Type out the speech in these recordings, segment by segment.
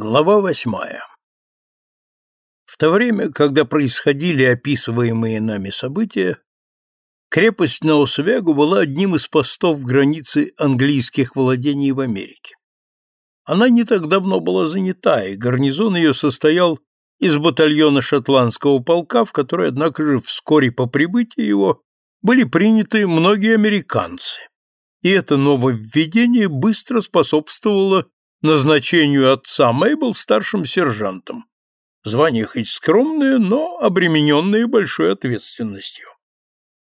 Глава восьмая В то время, когда происходили описываемые нами события, крепость Ноосвегу была одним из постов границы английских владений в Америке. Она не так давно была занята, и гарнизон ее состоял из батальона шотландского полка, в который, однако же, вскоре по прибытии его были приняты многие американцы. И это нововведение быстро способствовало назначению отца Мейбл старшим сержантом. Звание хоть скромное, но обремененное большой ответственностью.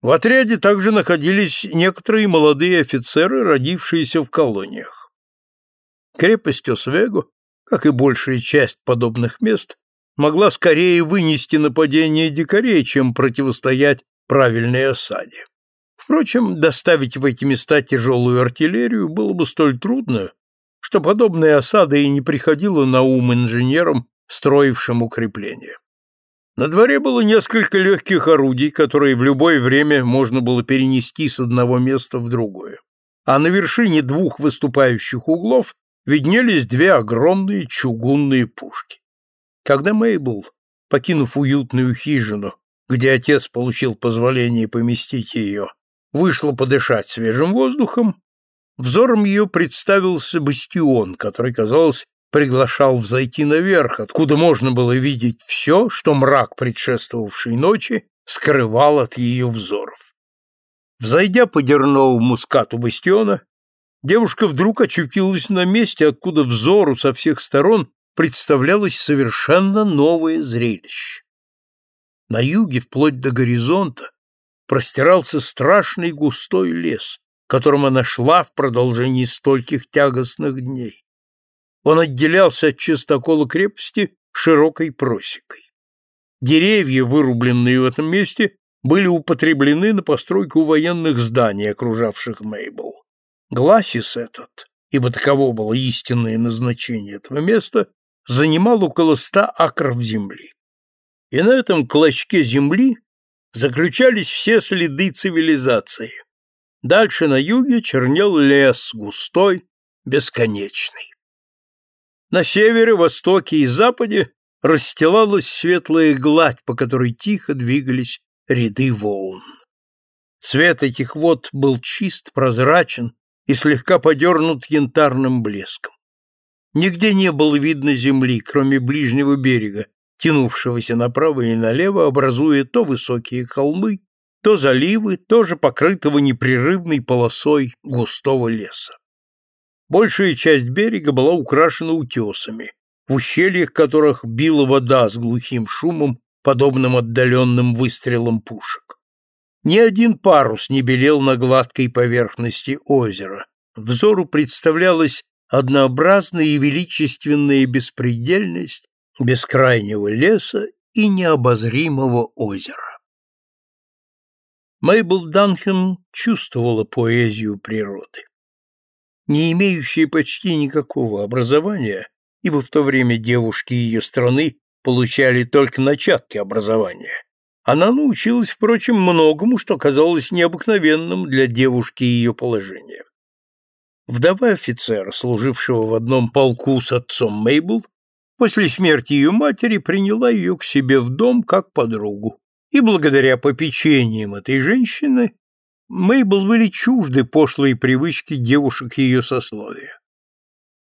В отряде также находились некоторые молодые офицеры, родившиеся в колониях. Крепость Освего, как и большая часть подобных мест, могла скорее вынести нападение дикарей, чем противостоять правильной осаде. Впрочем, доставить в эти места тяжелую артиллерию было бы столь трудно, что подобная осада и не приходила на ум инженерам, строившим укрепления. На дворе было несколько легких орудий, которые в любое время можно было перенести с одного места в другое. А на вершине двух выступающих углов виднелись две огромные чугунные пушки. Когда Мейбл, покинув уютную хижину, где отец получил позволение поместить ее, вышла подышать свежим воздухом, Взором ее представился бастион, который, казалось, приглашал взойти наверх, откуда можно было видеть все, что мрак предшествовавшей ночи скрывал от ее взоров. Взойдя по дерновому скату бастиона, девушка вдруг очутилась на месте, откуда взору со всех сторон представлялось совершенно новое зрелище. На юге, вплоть до горизонта, простирался страшный густой лес, которым она шла в продолжении стольких тягостных дней. Он отделялся от чистокола крепости широкой просекой. Деревья, вырубленные в этом месте, были употреблены на постройку военных зданий, окружавших Мейбл. Гласис этот, ибо таково было истинное назначение этого места, занимал около ста акров земли. И на этом клочке земли заключались все следы цивилизации, Дальше на юге чернел лес, густой, бесконечный. На севере, востоке и западе расстилалась светлая гладь, по которой тихо двигались ряды волн. Цвет этих вод был чист, прозрачен и слегка подернут янтарным блеском. Нигде не было видно земли, кроме ближнего берега, тянувшегося направо и налево, образуя то высокие холмы, то заливы, тоже покрытого непрерывной полосой густого леса. Большая часть берега была украшена утесами, в ущельях которых била вода с глухим шумом, подобным отдаленным выстрелам пушек. Ни один парус не белел на гладкой поверхности озера. Взору представлялась однообразная и величественная беспредельность бескрайнего леса и необозримого озера. Мейбл Данхэм чувствовала поэзию природы. Не имеющая почти никакого образования, ибо в то время девушки ее страны получали только начатки образования, она научилась, впрочем, многому, что казалось необыкновенным для девушки ее положения. Вдова офицера, служившего в одном полку с отцом Мейбл, после смерти ее матери приняла ее к себе в дом как подругу и благодаря попечениям этой женщины Мейбл были чужды пошлые привычки девушек ее сословия.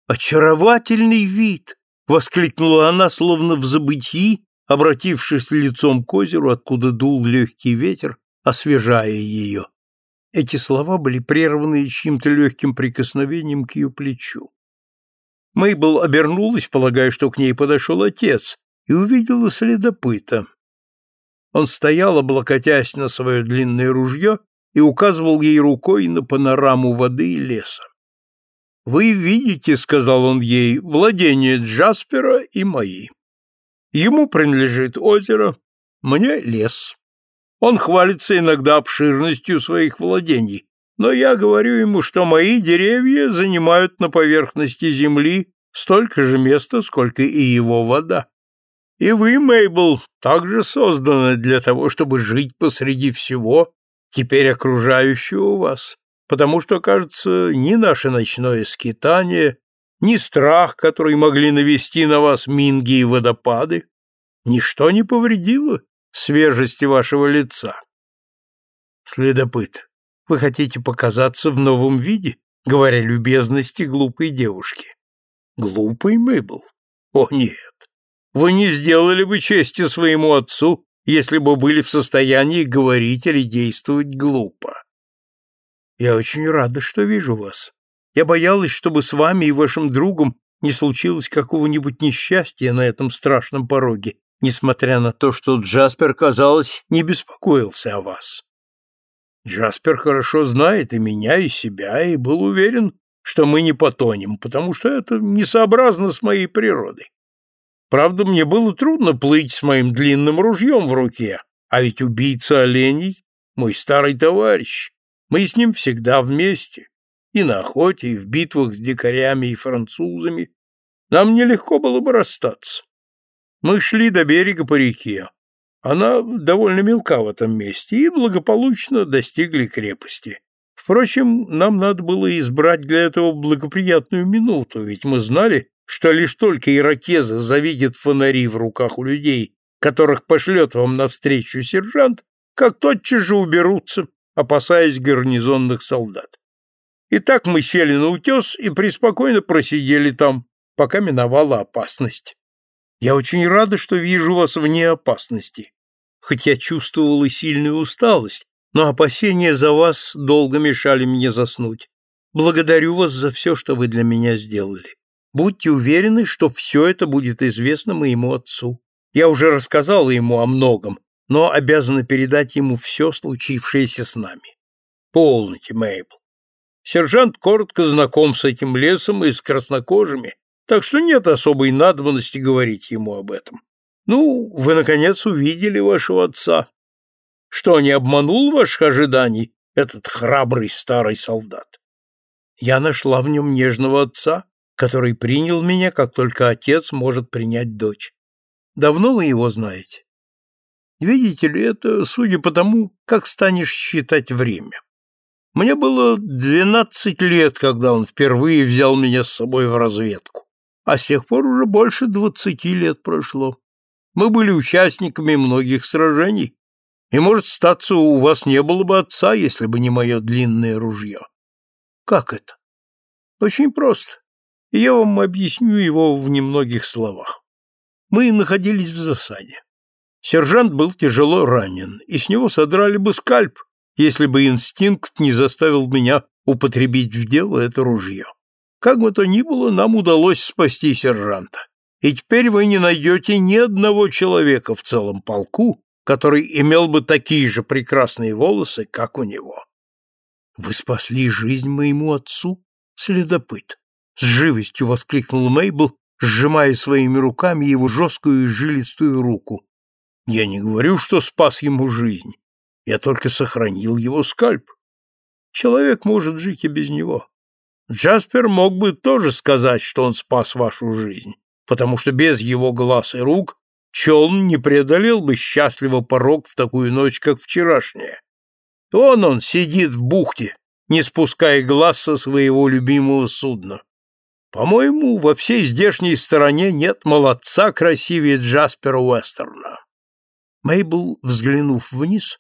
«Очаровательный вид!» — воскликнула она, словно в забытии, обратившись лицом к озеру, откуда дул легкий ветер, освежая ее. Эти слова были прерваны чьим-то легким прикосновением к ее плечу. Мейбл обернулась, полагая, что к ней подошел отец, и увидела следопыта. Он стоял, облокотясь на свое длинное ружье, и указывал ей рукой на панораму воды и леса. «Вы видите, — сказал он ей, — владение Джаспера и мои. Ему принадлежит озеро, мне лес. Он хвалится иногда обширностью своих владений, но я говорю ему, что мои деревья занимают на поверхности земли столько же места, сколько и его вода. И вы, Мейбл, также созданы для того, чтобы жить посреди всего, теперь окружающего вас, потому что, кажется, ни наше ночное скитание, ни страх, который могли навести на вас минги и водопады, ничто не повредило свежести вашего лица. Следопыт, вы хотите показаться в новом виде, говоря любезности глупой девушки? Глупый Мэйбл? О, нет. Вы не сделали бы чести своему отцу, если бы были в состоянии говорить или действовать глупо. Я очень рада, что вижу вас. Я боялась, чтобы с вами и вашим другом не случилось какого-нибудь несчастья на этом страшном пороге, несмотря на то, что Джаспер, казалось, не беспокоился о вас. Джаспер хорошо знает и меня, и себя, и был уверен, что мы не потонем, потому что это несообразно с моей природой. Правда, мне было трудно плыть с моим длинным ружьем в руке, а ведь убийца оленей — мой старый товарищ. Мы с ним всегда вместе, и на охоте, и в битвах с дикарями и французами. Нам нелегко было бы расстаться. Мы шли до берега по реке. Она довольно мелка в этом месте, и благополучно достигли крепости. Впрочем, нам надо было избрать для этого благоприятную минуту, ведь мы знали, что лишь только иракезы завидят фонари в руках у людей, которых пошлет вам навстречу сержант, как тотчас же уберутся, опасаясь гарнизонных солдат. И так мы сели на утес и преспокойно просидели там, пока миновала опасность. Я очень рада, что вижу вас вне опасности, хоть я чувствовала сильную усталость, но опасения за вас долго мешали мне заснуть. Благодарю вас за все, что вы для меня сделали. Будьте уверены, что все это будет известно моему отцу. Я уже рассказала ему о многом, но обязана передать ему все случившееся с нами. Полните, Мейбл. Сержант коротко знаком с этим лесом и с краснокожими, так что нет особой надобности говорить ему об этом. Ну, вы, наконец, увидели вашего отца. Что, не обманул ваших ожиданий этот храбрый старый солдат? Я нашла в нем нежного отца, который принял меня, как только отец может принять дочь. Давно вы его знаете? Видите ли, это судя по тому, как станешь считать время. Мне было двенадцать лет, когда он впервые взял меня с собой в разведку, а с тех пор уже больше двадцати лет прошло. Мы были участниками многих сражений, и, может, статься, у вас не было бы отца, если бы не мое длинное ружье. Как это? Очень просто. Я вам объясню его в немногих словах. Мы находились в засаде. Сержант был тяжело ранен, и с него содрали бы скальп, если бы инстинкт не заставил меня употребить в дело это ружье. Как бы то ни было, нам удалось спасти сержанта. И теперь вы не найдете ни одного человека в целом полку, который имел бы такие же прекрасные волосы, как у него. Вы спасли жизнь моему отцу, следопыт. С живостью воскликнул Мейбл, сжимая своими руками его жесткую и жилистую руку. Я не говорю, что спас ему жизнь. Я только сохранил его скальп. Человек может жить и без него. Джаспер мог бы тоже сказать, что он спас вашу жизнь, потому что без его глаз и рук Челн не преодолел бы счастливо порог в такую ночь, как вчерашняя. Вон он сидит в бухте, не спуская глаз со своего любимого судна. По-моему, во всей здешней стороне нет молодца красивее Джаспера Уэстерна. Мейбл, взглянув вниз,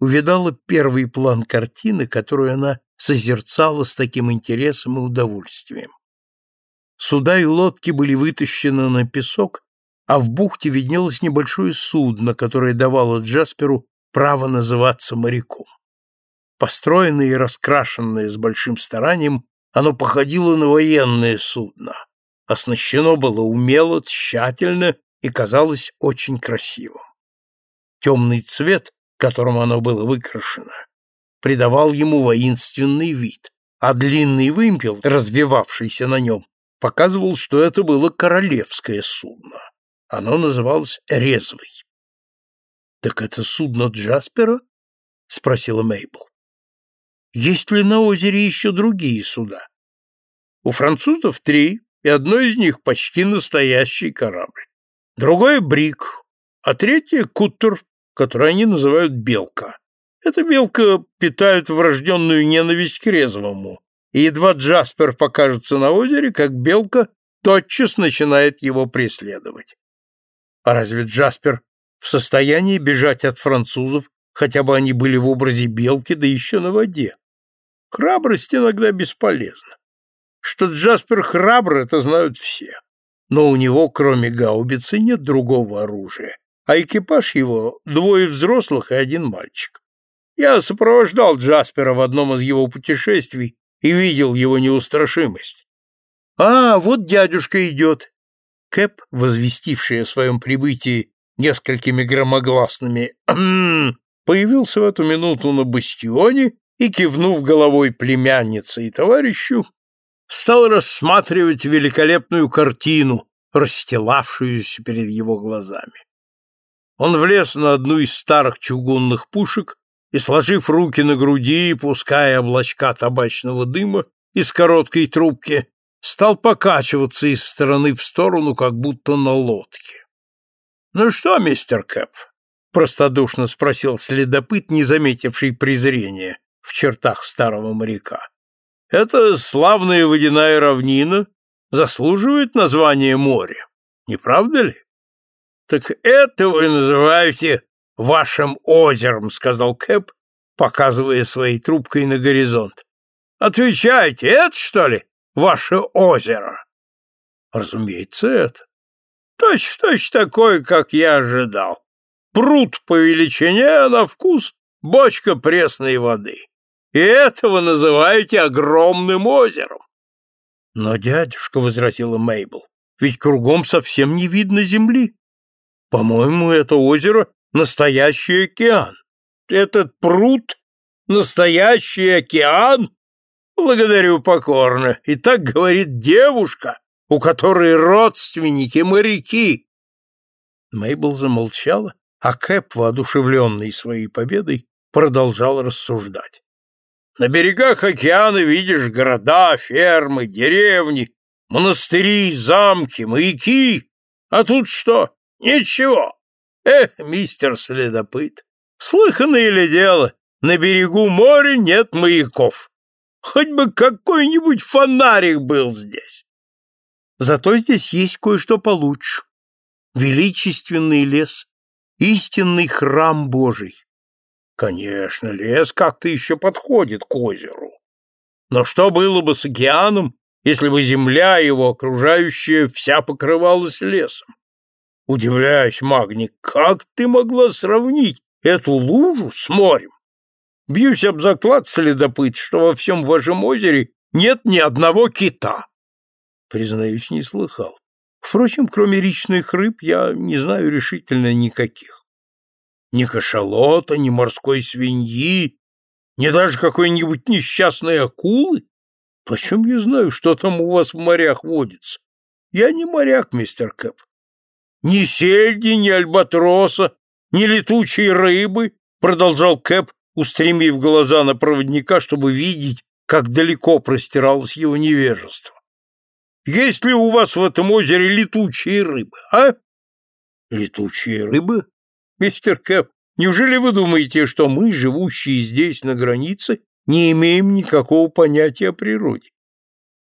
увидала первый план картины, которую она созерцала с таким интересом и удовольствием. Суда и лодки были вытащены на песок, а в бухте виднелось небольшое судно, которое давало Джасперу право называться моряком. Построенное и раскрашенное с большим старанием, оно походило на военное судно, оснащено было умело, тщательно и казалось очень красивым. Темный цвет, которым оно было выкрашено, придавал ему воинственный вид, а длинный вымпел, развивавшийся на нем, показывал, что это было королевское судно. Оно называлось «Резвый». «Так это судно Джаспера?» — спросила Мейбл. «Есть ли на озере еще другие суда?» «У французов три, и одно из них почти настоящий корабль. Другое — брик, а третье — куттер, который они называют белка. Эта белка питает врожденную ненависть к резвому, и едва Джаспер покажется на озере, как белка тотчас начинает его преследовать. А разве Джаспер в состоянии бежать от французов, хотя бы они были в образе белки, да еще на воде? Храбрость иногда бесполезна. Что Джаспер храбр, это знают все. Но у него, кроме гаубицы, нет другого оружия, а экипаж его — двое взрослых и один мальчик. Я сопровождал Джаспера в одном из его путешествий и видел его неустрашимость. «А, вот дядюшка идет!» Кэп, возвестивший о своем прибытии несколькими громогласными появился в эту минуту на бастионе и, кивнув головой племяннице и товарищу, стал рассматривать великолепную картину, расстилавшуюся перед его глазами. Он влез на одну из старых чугунных пушек и, сложив руки на груди, пуская облачка табачного дыма из короткой трубки, стал покачиваться из стороны в сторону, как будто на лодке. «Ну что, мистер Кэп?» — простодушно спросил следопыт, не заметивший презрения в чертах старого моряка. «Эта славная водяная равнина заслуживает названия моря, не правда ли?» «Так это вы называете вашим озером», — сказал Кэп, показывая своей трубкой на горизонт. «Отвечайте, это, что ли, ваше озеро?» «Разумеется, это. Точь-в-точь такое, как я ожидал. Пруд по величине, а на вкус бочка пресной воды. И этого называете огромным озером. Но, дядюшка, — возразила Мейбл, — ведь кругом совсем не видно земли. По-моему, это озеро — настоящий океан. Этот пруд — настоящий океан? Благодарю покорно. И так говорит девушка, у которой родственники моряки. Мейбл замолчала, а Кэп, воодушевленный своей победой, продолжал рассуждать. На берегах океана видишь города, фермы, деревни, монастыри, замки, маяки. А тут что? Ничего. Эх, мистер следопыт, слыханное ли дело, на берегу моря нет маяков. Хоть бы какой-нибудь фонарик был здесь. Зато здесь есть кое-что получше. Величественный лес, истинный храм Божий. Конечно, лес как-то еще подходит к озеру. Но что было бы с океаном, если бы земля его окружающая вся покрывалась лесом? Удивляюсь, Магни, как ты могла сравнить эту лужу с морем? Бьюсь об заклад, следопыт, что во всем вашем озере нет ни одного кита. Признаюсь, не слыхал. Впрочем, кроме речных рыб, я не знаю решительно никаких. Ни кашалота, ни морской свиньи, ни даже какой-нибудь несчастной акулы. Почем я знаю, что там у вас в морях водится? Я не моряк, мистер Кэп. Ни сельди, ни альбатроса, ни летучей рыбы, продолжал Кэп, устремив глаза на проводника, чтобы видеть, как далеко простиралось его невежество. Есть ли у вас в этом озере летучие рыбы, а? Летучие рыбы? Мистер Кэп, неужели вы думаете, что мы, живущие здесь на границе, не имеем никакого понятия о природе?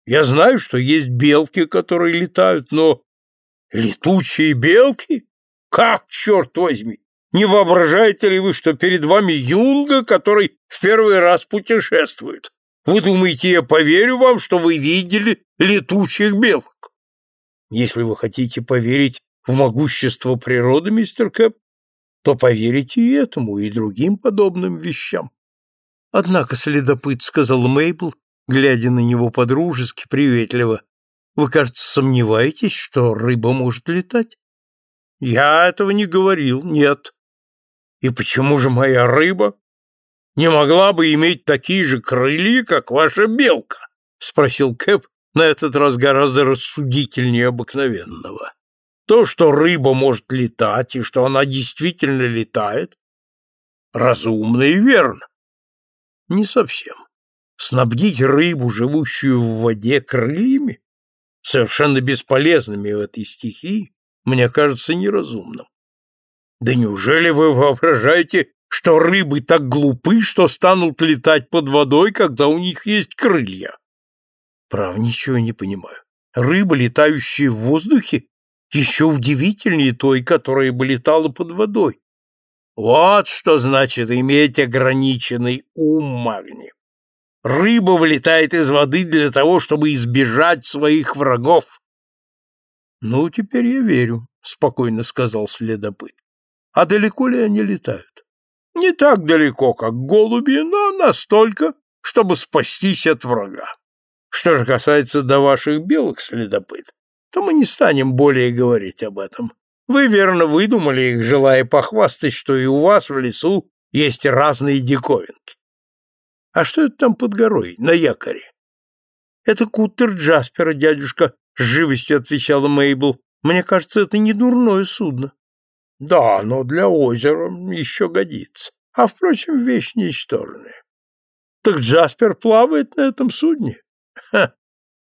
Я знаю, что есть белки, которые летают, но... Летучие белки? Как, черт возьми? Не воображаете ли вы, что перед вами юнга, который в первый раз путешествует? Вы думаете, я поверю вам, что вы видели летучих белок? Если вы хотите поверить в могущество природы, мистер Кэп, то поверите и этому, и другим подобным вещам. Однако, следопыт, — сказал Мейбл, глядя на него подружески, приветливо, — вы, кажется, сомневаетесь, что рыба может летать? Я этого не говорил, нет. И почему же моя рыба не могла бы иметь такие же крылья, как ваша белка? — спросил Кэп, на этот раз гораздо рассудительнее обыкновенного. То, что рыба может летать, и что она действительно летает, разумно и верно. Не совсем. Снабдить рыбу, живущую в воде, крыльями, совершенно бесполезными в этой стихии, мне кажется неразумным. Да неужели вы воображаете, что рыбы так глупы, что станут летать под водой, когда у них есть крылья? Прав, ничего не понимаю. Рыба, летающая в воздухе, еще удивительнее той, которая бы летала под водой. Вот что значит иметь ограниченный ум, Магни. Рыба вылетает из воды для того, чтобы избежать своих врагов. — Ну, теперь я верю, — спокойно сказал следопыт. — А далеко ли они летают? — Не так далеко, как голуби, но настолько, чтобы спастись от врага. Что же касается до ваших белых следопыт, то мы не станем более говорить об этом. Вы верно выдумали их, желая похвастать, что и у вас в лесу есть разные диковинки. А что это там под горой, на якоре? Это кутер Джаспера, дядюшка, с живостью отвечала Мейбл. Мне кажется, это не дурное судно. Да, но для озера еще годится. А, впрочем, вещь ничтожная. Так Джаспер плавает на этом судне? Ха!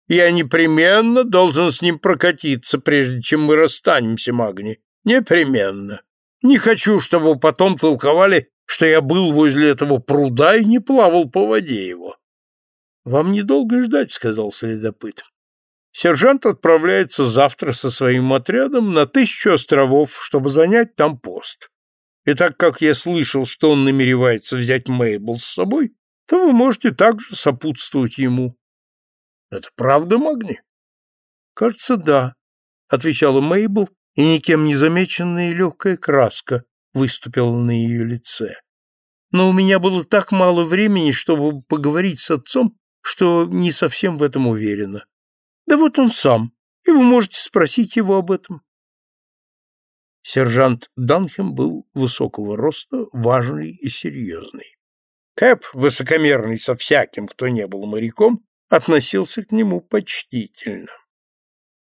Я непременно должен с ним прокатиться, прежде чем мы расстанемся, Магни. Непременно. Не хочу, чтобы потом толковали, что я был возле этого пруда и не плавал по воде его. — Вам недолго ждать, — сказал следопыт. Сержант отправляется завтра со своим отрядом на тысячу островов, чтобы занять там пост. И так как я слышал, что он намеревается взять Мейбл с собой, то вы можете также сопутствовать ему. — Это правда, Магни? — Кажется, да, — отвечала Мейбл, и никем не замеченная легкая краска выступила на ее лице. Но у меня было так мало времени, чтобы поговорить с отцом, что не совсем в этом уверена. Да вот он сам, и вы можете спросить его об этом. Сержант Данхем был высокого роста, важный и серьезный. Кэп, высокомерный со всяким, кто не был моряком, относился к нему почтительно.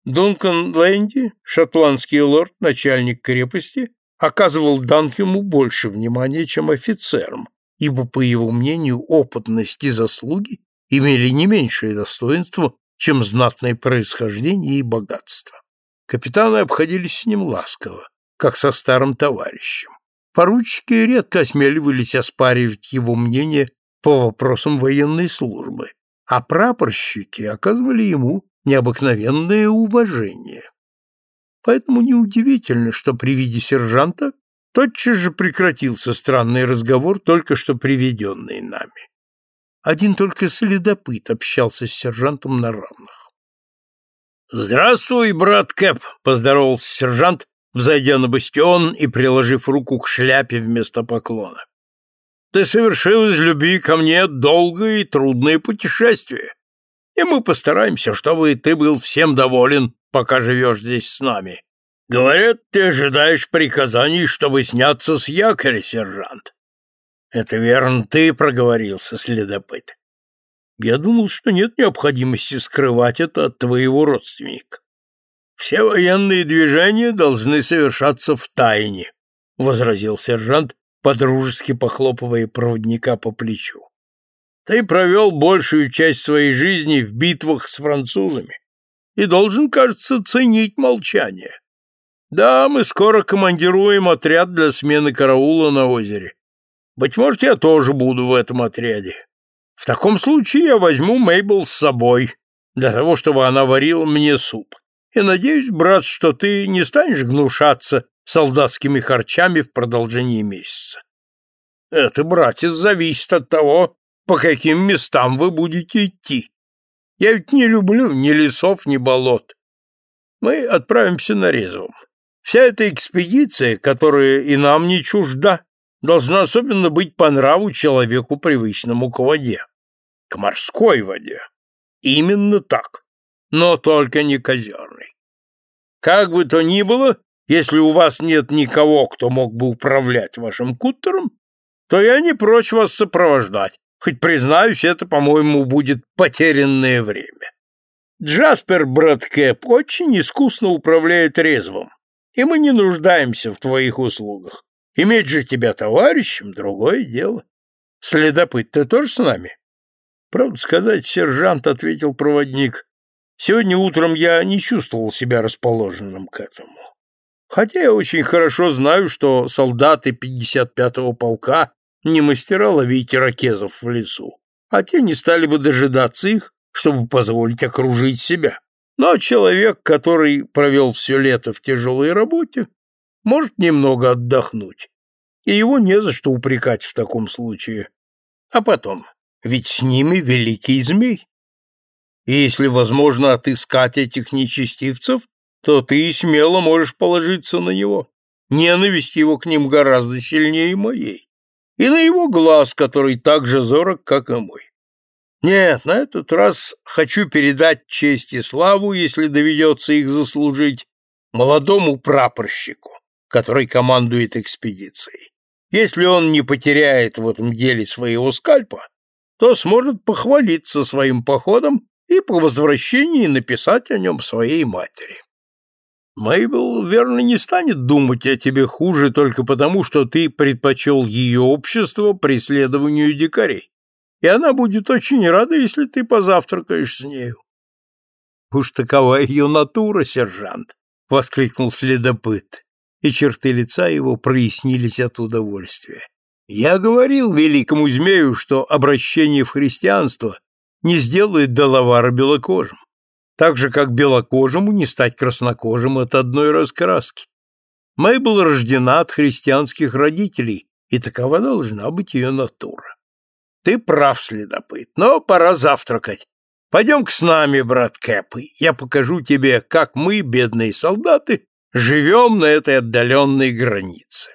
Дункан Лэнди, шотландский лорд, начальник крепости, оказывал Данхему больше внимания, чем офицерам, ибо, по его мнению, опытность и заслуги имели не меньшее достоинство, чем знатное происхождение и богатство. Капитаны обходились с ним ласково, как со старым товарищем. Поручики редко осмеливались оспаривать его мнение по вопросам военной службы, а прапорщики оказывали ему необыкновенное уважение. Поэтому неудивительно, что при виде сержанта тотчас же прекратился странный разговор, только что приведенный нами. Один только следопыт общался с сержантом на равных. «Здравствуй, брат Кэп!» — поздоровался сержант, взойдя на бастион и приложив руку к шляпе вместо поклона. «Ты совершил из любви ко мне долгое и трудное путешествие, и мы постараемся, чтобы ты был всем доволен пока живешь здесь с нами. Говорят, ты ожидаешь приказаний, чтобы сняться с якоря, сержант. Это верно, ты проговорился, следопыт. Я думал, что нет необходимости скрывать это от твоего родственника. Все военные движения должны совершаться в тайне, возразил сержант, подружески похлопывая проводника по плечу. Ты провел большую часть своей жизни в битвах с французами и должен, кажется, ценить молчание. Да, мы скоро командируем отряд для смены караула на озере. Быть может, я тоже буду в этом отряде. В таком случае я возьму Мейбл с собой, для того, чтобы она варила мне суп. И надеюсь, брат, что ты не станешь гнушаться солдатскими харчами в продолжении месяца. Это, братец, зависит от того, по каким местам вы будете идти. Я ведь не люблю ни лесов, ни болот. Мы отправимся на Резвом. Вся эта экспедиция, которая и нам не чужда, должна особенно быть по нраву человеку, привычному к воде. К морской воде. Именно так. Но только не к озерной. Как бы то ни было, если у вас нет никого, кто мог бы управлять вашим куттером, то я не прочь вас сопровождать, Хоть, признаюсь, это, по-моему, будет потерянное время. Джаспер, брат Кэп, очень искусно управляет резвом, и мы не нуждаемся в твоих услугах. Иметь же тебя товарищем — другое дело. Следопыт, ты тоже с нами? Правда сказать, сержант, — ответил проводник, — сегодня утром я не чувствовал себя расположенным к этому. Хотя я очень хорошо знаю, что солдаты 55-го полка не мастера ловить ирокезов в лесу, а те не стали бы дожидаться их, чтобы позволить окружить себя. Но человек, который провел все лето в тяжелой работе, может немного отдохнуть, и его не за что упрекать в таком случае. А потом, ведь с ними великий змей. И если возможно отыскать этих нечестивцев, то ты смело можешь положиться на него. Ненависть его к ним гораздо сильнее моей. И на его глаз, который так же зорок, как и мой. Нет, на этот раз хочу передать честь и славу, если доведется их заслужить, молодому прапорщику, который командует экспедицией. Если он не потеряет в этом деле своего скальпа, то сможет похвалиться своим походом и по возвращении написать о нем своей матери. Мейбл, верно, не станет думать о тебе хуже только потому, что ты предпочел ее общество преследованию дикарей, и она будет очень рада, если ты позавтракаешь с нею. — Уж такова ее натура, сержант! — воскликнул следопыт, и черты лица его прояснились от удовольствия. Я говорил великому змею, что обращение в христианство не сделает Далавара белокожим так же, как белокожему не стать краснокожим от одной раскраски. Мейбл рождена от христианских родителей, и такова должна быть ее натура. Ты прав, следопыт, но пора завтракать. Пойдем-ка с нами, брат Кэп, я покажу тебе, как мы, бедные солдаты, живем на этой отдаленной границе.